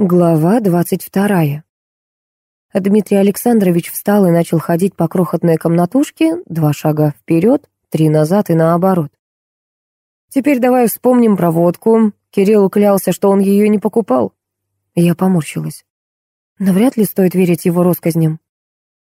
Глава двадцать вторая. Дмитрий Александрович встал и начал ходить по крохотной комнатушке, два шага вперед, три назад и наоборот. «Теперь давай вспомним про водку. Кирилл клялся, что он ее не покупал». Я поморщилась. Навряд ли стоит верить его россказням.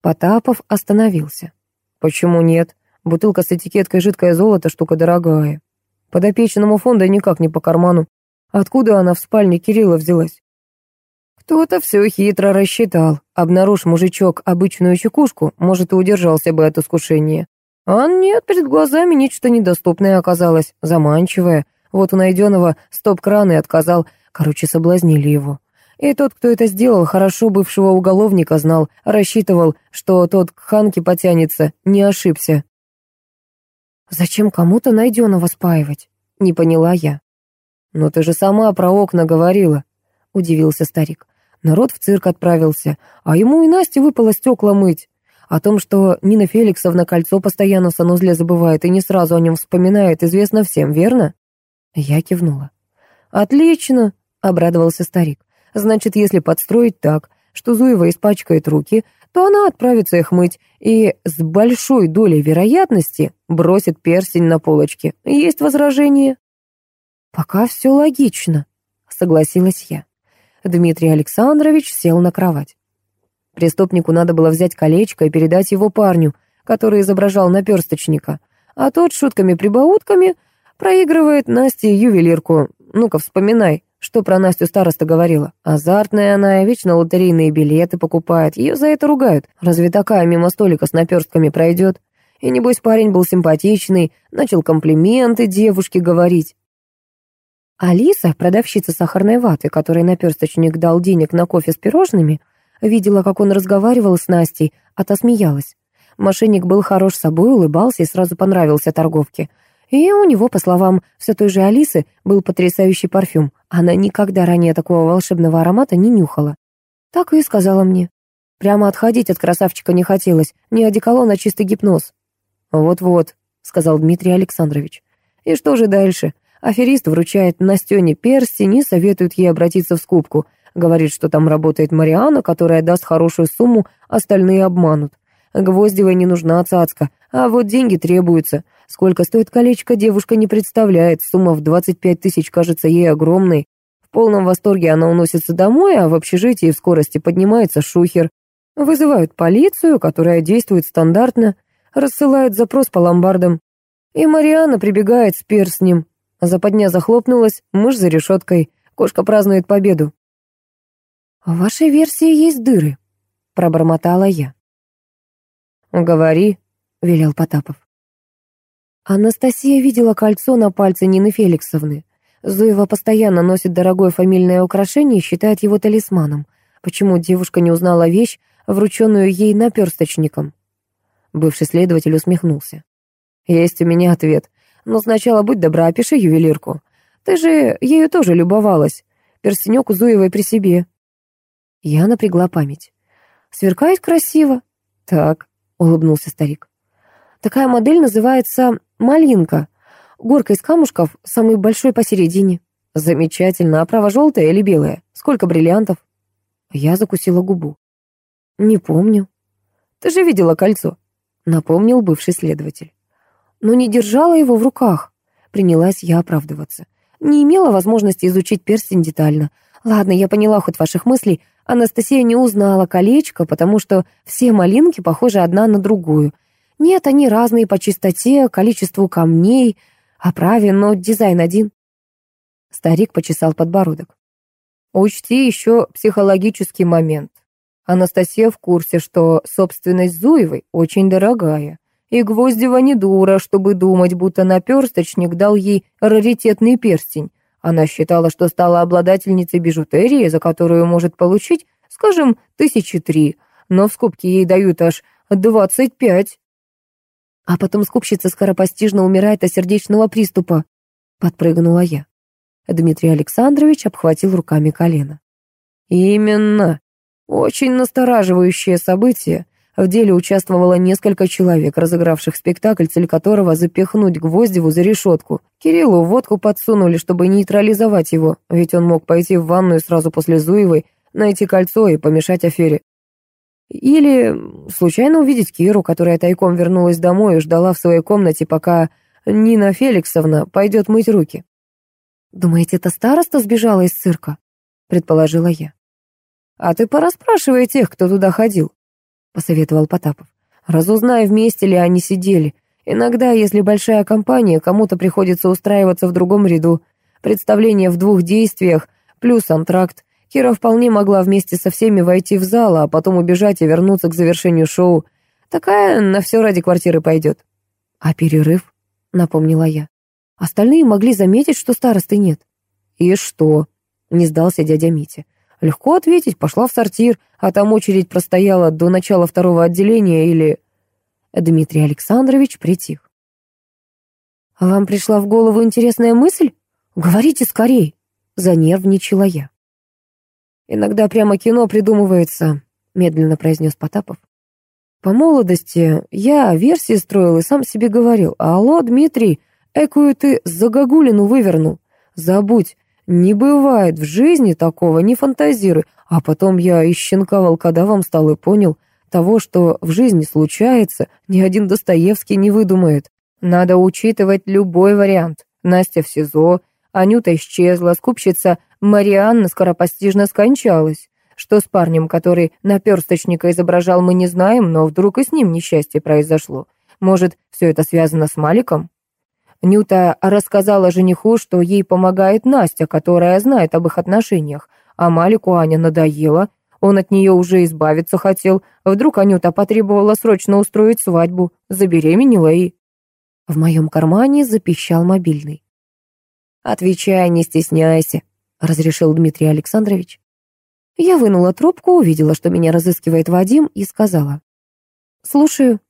Потапов остановился. «Почему нет? Бутылка с этикеткой «Жидкое золото» штука дорогая. Подопечному фонда никак не по карману. Откуда она в спальне Кирилла взялась?» Кто-то все хитро рассчитал. Обнаружь мужичок обычную чекушку, может, и удержался бы от искушения. А нет, перед глазами нечто недоступное оказалось, заманчивое. Вот у найденного стоп-кран и отказал. Короче, соблазнили его. И тот, кто это сделал, хорошо бывшего уголовника знал, рассчитывал, что тот к Ханке потянется, не ошибся. «Зачем кому-то найденного спаивать?» — не поняла я. «Но ты же сама про окна говорила», — удивился старик. Народ в цирк отправился, а ему и Насте выпало стекла мыть. О том, что Нина Феликсовна кольцо постоянно в санузле забывает и не сразу о нем вспоминает, известно всем, верно? Я кивнула. «Отлично», — обрадовался старик. «Значит, если подстроить так, что Зуева испачкает руки, то она отправится их мыть и с большой долей вероятности бросит перстень на полочке. Есть возражения?» «Пока все логично», — согласилась я. Дмитрий Александрович сел на кровать. Преступнику надо было взять колечко и передать его парню, который изображал наперсточника, а тот шутками-прибаутками проигрывает Насте ювелирку. Ну-ка, вспоминай, что про Настю староста говорила. Азартная она, вечно лотерейные билеты покупает, ее за это ругают. Разве такая мимо столика с наперстками пройдет? И небось парень был симпатичный, начал комплименты девушке говорить. Алиса, продавщица сахарной ваты, которой наперсточник дал денег на кофе с пирожными, видела, как он разговаривал с Настей, отосмеялась. Мошенник был хорош собой, улыбался и сразу понравился торговке. И у него, по словам все той же Алисы, был потрясающий парфюм. Она никогда ранее такого волшебного аромата не нюхала. Так и сказала мне. Прямо отходить от красавчика не хотелось, не одеколон, а чистый гипноз. «Вот-вот», — сказал Дмитрий Александрович. «И что же дальше? Аферист вручает Настене перстень и советует ей обратиться в скупку. Говорит, что там работает Мариана, которая даст хорошую сумму, остальные обманут. Гвоздевой не нужна цацка, а вот деньги требуются. Сколько стоит колечко, девушка не представляет. Сумма в 25 тысяч кажется ей огромной. В полном восторге она уносится домой, а в общежитии в скорости поднимается шухер. Вызывают полицию, которая действует стандартно, рассылают запрос по ломбардам. И Мариана прибегает с перстнем, Западня захлопнулась, мышь за решеткой. Кошка празднует победу. «В вашей версии есть дыры», — пробормотала я. «Говори», — велел Потапов. Анастасия видела кольцо на пальце Нины Феликсовны. Зуева постоянно носит дорогое фамильное украшение и считает его талисманом. Почему девушка не узнала вещь, врученную ей наперсточником? Бывший следователь усмехнулся. «Есть у меня ответ. Но сначала будь добра, опиши ювелирку. Ты же ею тоже любовалась. Перстенек у Зуевой при себе». Я напрягла память. «Сверкает красиво». «Так», — улыбнулся старик. «Такая модель называется «малинка». Горка из камушков, самый большой посередине». «Замечательно. А право желтая или белая? Сколько бриллиантов?» Я закусила губу. «Не помню». «Ты же видела кольцо», — напомнил бывший следователь но не держала его в руках. Принялась я оправдываться. Не имела возможности изучить перстень детально. Ладно, я поняла ход ваших мыслей. Анастасия не узнала колечко, потому что все малинки похожи одна на другую. Нет, они разные по чистоте, количеству камней, оправе, но дизайн один. Старик почесал подбородок. Учти еще психологический момент. Анастасия в курсе, что собственность Зуевой очень дорогая. И Гвоздева не дура, чтобы думать, будто наперсточник дал ей раритетный перстень. Она считала, что стала обладательницей бижутерии, за которую может получить, скажем, тысячи три, но в скупке ей дают аж двадцать пять. А потом скупщица скоропостижно умирает от сердечного приступа. Подпрыгнула я. Дмитрий Александрович обхватил руками колено. Именно. Очень настораживающее событие. В деле участвовало несколько человек, разыгравших спектакль, цель которого запихнуть Гвоздеву за решетку. Кириллу водку подсунули, чтобы нейтрализовать его, ведь он мог пойти в ванную сразу после Зуевой, найти кольцо и помешать афере. Или случайно увидеть Киру, которая тайком вернулась домой и ждала в своей комнате, пока Нина Феликсовна пойдет мыть руки. «Думаете, это староста сбежала из цирка?» — предположила я. «А ты порасспрашивай тех, кто туда ходил», — посоветовал Потапов. «Разузнай, вместе ли они сидели. Иногда, если большая компания, кому-то приходится устраиваться в другом ряду. Представление в двух действиях, плюс антракт. Кира вполне могла вместе со всеми войти в зал, а потом убежать и вернуться к завершению шоу. Такая на все ради квартиры пойдет. А перерыв? Напомнила я. Остальные могли заметить, что старосты нет. И что? Не сдался дядя Митя. Легко ответить, пошла в сортир, а там очередь простояла до начала второго отделения или... Дмитрий Александрович притих. «А вам пришла в голову интересная мысль? Говорите скорей!» Занервничала я. «Иногда прямо кино придумывается», — медленно произнес Потапов. «По молодости я версии строил и сам себе говорил, алло, Дмитрий, экую ты загогулину вывернул. Забудь, не бывает в жизни такого, не фантазируй. А потом я из щенка волкодавом стал и понял, того, что в жизни случается, ни один Достоевский не выдумает. Надо учитывать любой вариант. Настя в СИЗО, Анюта исчезла, скупщица Марианна скоропостижно скончалась. Что с парнем, который наперсточника изображал, мы не знаем, но вдруг и с ним несчастье произошло. Может, все это связано с Маликом? Нюта рассказала жениху, что ей помогает Настя, которая знает об их отношениях, а Малику Аня надоела, он от нее уже избавиться хотел. Вдруг Анюта потребовала срочно устроить свадьбу, забеременела и... В моем кармане запищал мобильный. «Отвечай, не стесняйся», разрешил Дмитрий Александрович. Я вынула трубку, увидела, что меня разыскивает Вадим, и сказала. «Слушаю».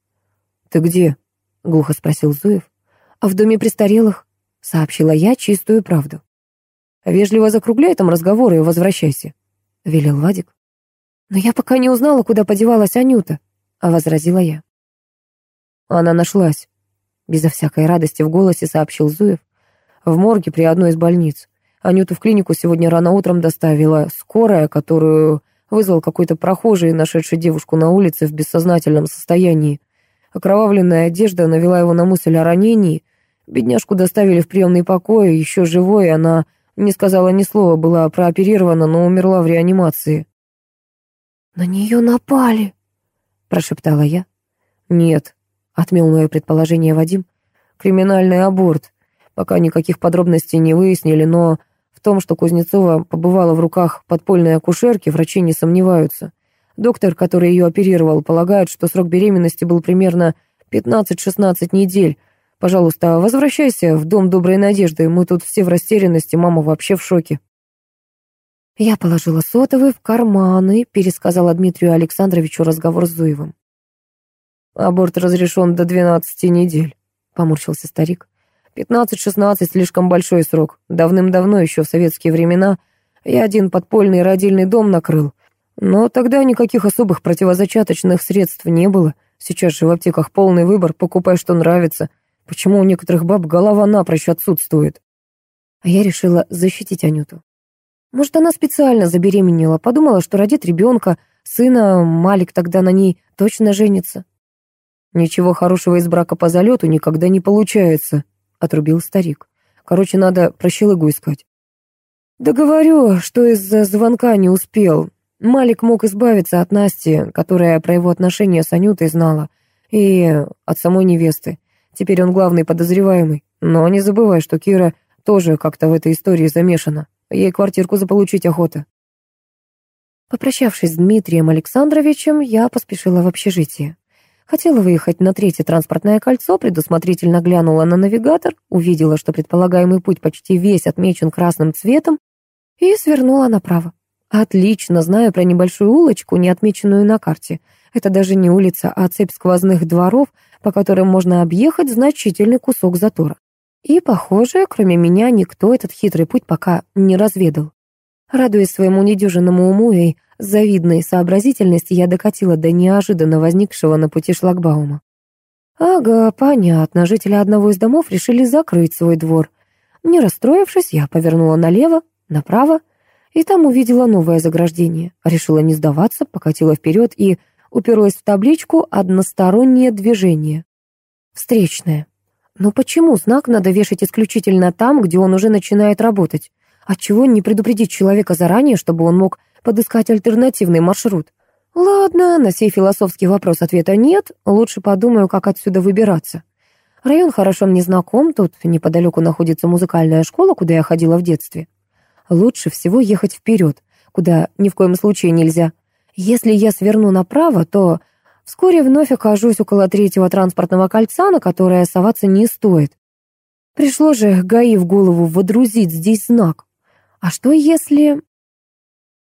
«Ты где?» — глухо спросил Зуев. «А в доме престарелых», — сообщила я чистую правду. «Вежливо закругляй там разговоры и возвращайся», — велел Вадик. «Но я пока не узнала, куда подевалась Анюта», — возразила я. «Она нашлась», — безо всякой радости в голосе сообщил Зуев. «В морге при одной из больниц. Анюту в клинику сегодня рано утром доставила скорая, которую вызвал какой-то прохожий, нашедший девушку на улице в бессознательном состоянии. Окровавленная одежда навела его на мысль о ранении. Бедняжку доставили в приемный покой, еще живой, она не сказала ни слова, была прооперирована, но умерла в реанимации. «На нее напали», — прошептала я. «Нет», — отмел мое предположение Вадим. «Криминальный аборт. Пока никаких подробностей не выяснили, но том, что Кузнецова побывала в руках подпольной акушерки, врачи не сомневаются. Доктор, который ее оперировал, полагает, что срок беременности был примерно 15-16 недель. Пожалуйста, возвращайся в Дом Доброй Надежды, мы тут все в растерянности, мама вообще в шоке. Я положила сотовый в карман и пересказала Дмитрию Александровичу разговор с Зуевым. «Аборт разрешен до 12 недель», — поморщился старик. Пятнадцать-шестнадцать — слишком большой срок. Давным-давно, еще в советские времена, я один подпольный родильный дом накрыл. Но тогда никаких особых противозачаточных средств не было. Сейчас же в аптеках полный выбор, покупай, что нравится. Почему у некоторых баб голова напрочь отсутствует? А я решила защитить Анюту. Может, она специально забеременела, подумала, что родит ребенка, сына, Малик тогда на ней точно женится. Ничего хорошего из брака по залету никогда не получается, отрубил старик. Короче, надо прощелыгу искать. Да говорю, что из-за звонка не успел. Малик мог избавиться от Насти, которая про его отношения с Анютой знала, и от самой невесты. Теперь он главный подозреваемый. Но не забывай, что Кира тоже как-то в этой истории замешана. Ей квартирку заполучить охота. Попрощавшись с Дмитрием Александровичем, я поспешила в общежитие. Хотела выехать на третье транспортное кольцо, предусмотрительно глянула на навигатор, увидела, что предполагаемый путь почти весь отмечен красным цветом, и свернула направо. Отлично, знаю про небольшую улочку, не отмеченную на карте. Это даже не улица, а цепь сквозных дворов, по которым можно объехать значительный кусок затора. И, похоже, кроме меня, никто этот хитрый путь пока не разведал. Радуясь своему недюжинному уму и завидной сообразительности, я докатила до неожиданно возникшего на пути шлагбаума. Ага, понятно, жители одного из домов решили закрыть свой двор. Не расстроившись, я повернула налево, направо, и там увидела новое заграждение. Решила не сдаваться, покатила вперед и уперлась в табличку «Одностороннее движение». Встречное. Но почему знак надо вешать исключительно там, где он уже начинает работать? Отчего не предупредить человека заранее, чтобы он мог подыскать альтернативный маршрут? Ладно, на сей философский вопрос ответа нет, лучше подумаю, как отсюда выбираться. Район хорошо мне знаком, тут неподалеку находится музыкальная школа, куда я ходила в детстве. Лучше всего ехать вперед, куда ни в коем случае нельзя. Если я сверну направо, то вскоре вновь окажусь около третьего транспортного кольца, на которое соваться не стоит. Пришло же ГАИ в голову водрузить здесь знак. А что если...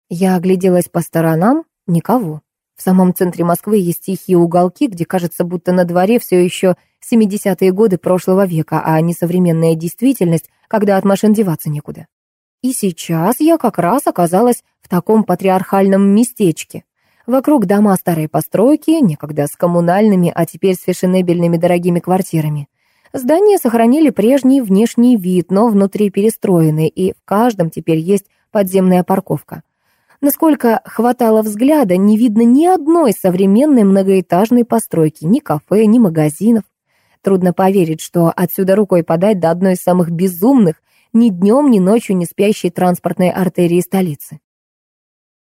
Я огляделась по сторонам, никого. В самом центре Москвы есть тихие уголки, где кажется, будто на дворе все еще 70-е годы прошлого века, а не современная действительность, когда от машин деваться некуда. И сейчас я как раз оказалась в таком патриархальном местечке. Вокруг дома старой постройки, некогда с коммунальными, а теперь с фешенебельными дорогими квартирами. Здания сохранили прежний внешний вид, но внутри перестроены, и в каждом теперь есть подземная парковка. Насколько хватало взгляда, не видно ни одной современной многоэтажной постройки, ни кафе, ни магазинов. Трудно поверить, что отсюда рукой подать до одной из самых безумных ни днем, ни ночью не спящей транспортной артерии столицы.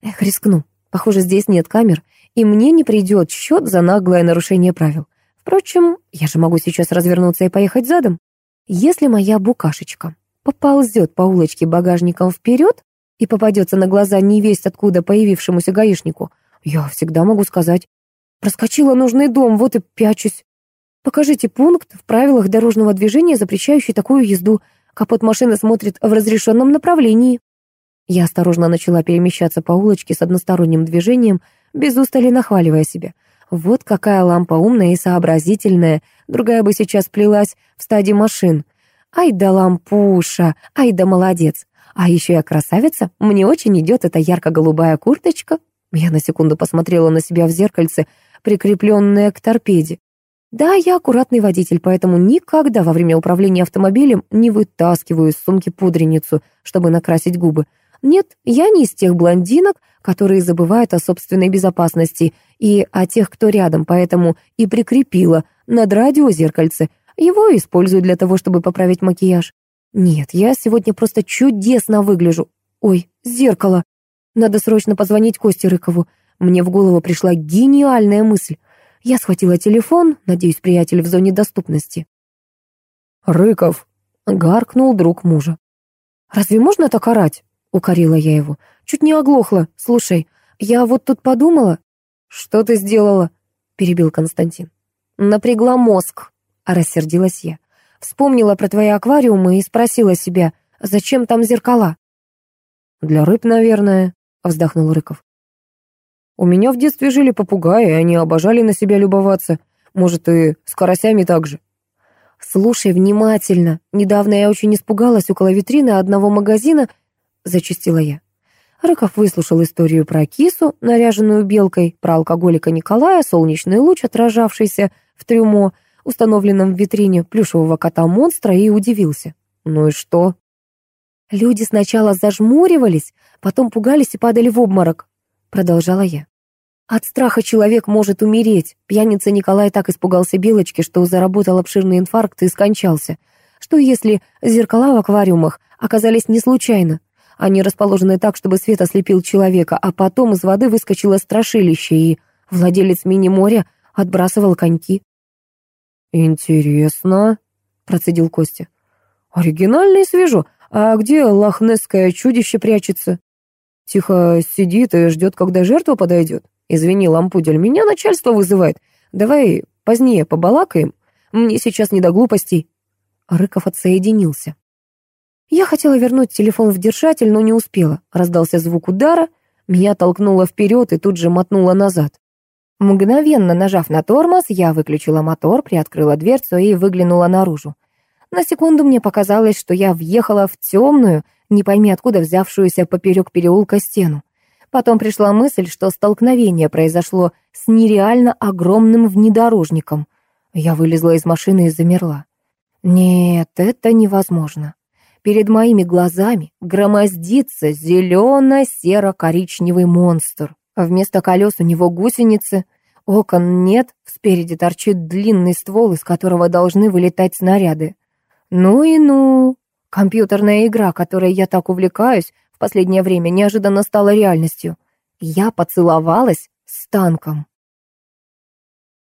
Эх, рискну. Похоже, здесь нет камер, и мне не придет счет за наглое нарушение правил. Впрочем, я же могу сейчас развернуться и поехать задом. Если моя букашечка поползет по улочке багажником вперед и попадется на глаза невесть откуда появившемуся гаишнику, я всегда могу сказать, проскочила нужный дом, вот и пячусь. Покажите пункт в правилах дорожного движения, запрещающий такую езду. Капот машины смотрит в разрешенном направлении. Я осторожно начала перемещаться по улочке с односторонним движением, без устали нахваливая себя. Вот какая лампа умная и сообразительная. Другая бы сейчас плелась в стадии машин. Ай да лампуша, ай да молодец. А еще я красавица, мне очень идет эта ярко-голубая курточка. Я на секунду посмотрела на себя в зеркальце, прикрепленное к торпеде. Да, я аккуратный водитель, поэтому никогда во время управления автомобилем не вытаскиваю из сумки пудреницу, чтобы накрасить губы. Нет, я не из тех блондинок, которые забывают о собственной безопасности и о тех, кто рядом, поэтому и прикрепила над радио зеркальце. Его использую для того, чтобы поправить макияж. Нет, я сегодня просто чудесно выгляжу. Ой, зеркало. Надо срочно позвонить Косте Рыкову. Мне в голову пришла гениальная мысль. Я схватила телефон, надеюсь, приятель в зоне доступности. «Рыков!» — гаркнул друг мужа. «Разве можно так орать?» — укорила я его. «Чуть не оглохла. Слушай, я вот тут подумала...» «Что ты сделала?» — перебил Константин. «Напрягла мозг», — рассердилась я. Вспомнила про твои аквариумы и спросила себя, зачем там зеркала? «Для рыб, наверное», — вздохнул Рыков. У меня в детстве жили попугаи, и они обожали на себя любоваться. Может, и с карасями так же. «Слушай внимательно. Недавно я очень испугалась около витрины одного магазина», — зачастила я. Рыков выслушал историю про кису, наряженную белкой, про алкоголика Николая, солнечный луч, отражавшийся в трюмо, установленном в витрине плюшевого кота-монстра, и удивился. «Ну и что?» Люди сначала зажмуривались, потом пугались и падали в обморок продолжала я. От страха человек может умереть. Пьяница Николай так испугался Белочки, что заработал обширный инфаркт и скончался. Что если зеркала в аквариумах оказались не случайно? Они расположены так, чтобы свет ослепил человека, а потом из воды выскочило страшилище, и владелец мини-моря отбрасывал коньки. «Интересно», — процедил Костя. «Оригинально и свежо. А где лохнесское чудище прячется?» Тихо сидит и ждет, когда жертва подойдет. Извини, лампудель, меня начальство вызывает. Давай позднее побалакаем. Мне сейчас не до глупостей. Рыков отсоединился. Я хотела вернуть телефон в держатель, но не успела. Раздался звук удара, меня толкнуло вперед и тут же мотнуло назад. Мгновенно нажав на тормоз, я выключила мотор, приоткрыла дверцу и выглянула наружу. На секунду мне показалось, что я въехала в темную, не пойми откуда взявшуюся поперек переулка стену. Потом пришла мысль, что столкновение произошло с нереально огромным внедорожником. Я вылезла из машины и замерла. Нет, это невозможно. Перед моими глазами громоздится зелено-серо-коричневый монстр. Вместо колес у него гусеницы, окон нет, спереди торчит длинный ствол, из которого должны вылетать снаряды. Ну и ну. Компьютерная игра, которой я так увлекаюсь, в последнее время неожиданно стала реальностью. Я поцеловалась с танком.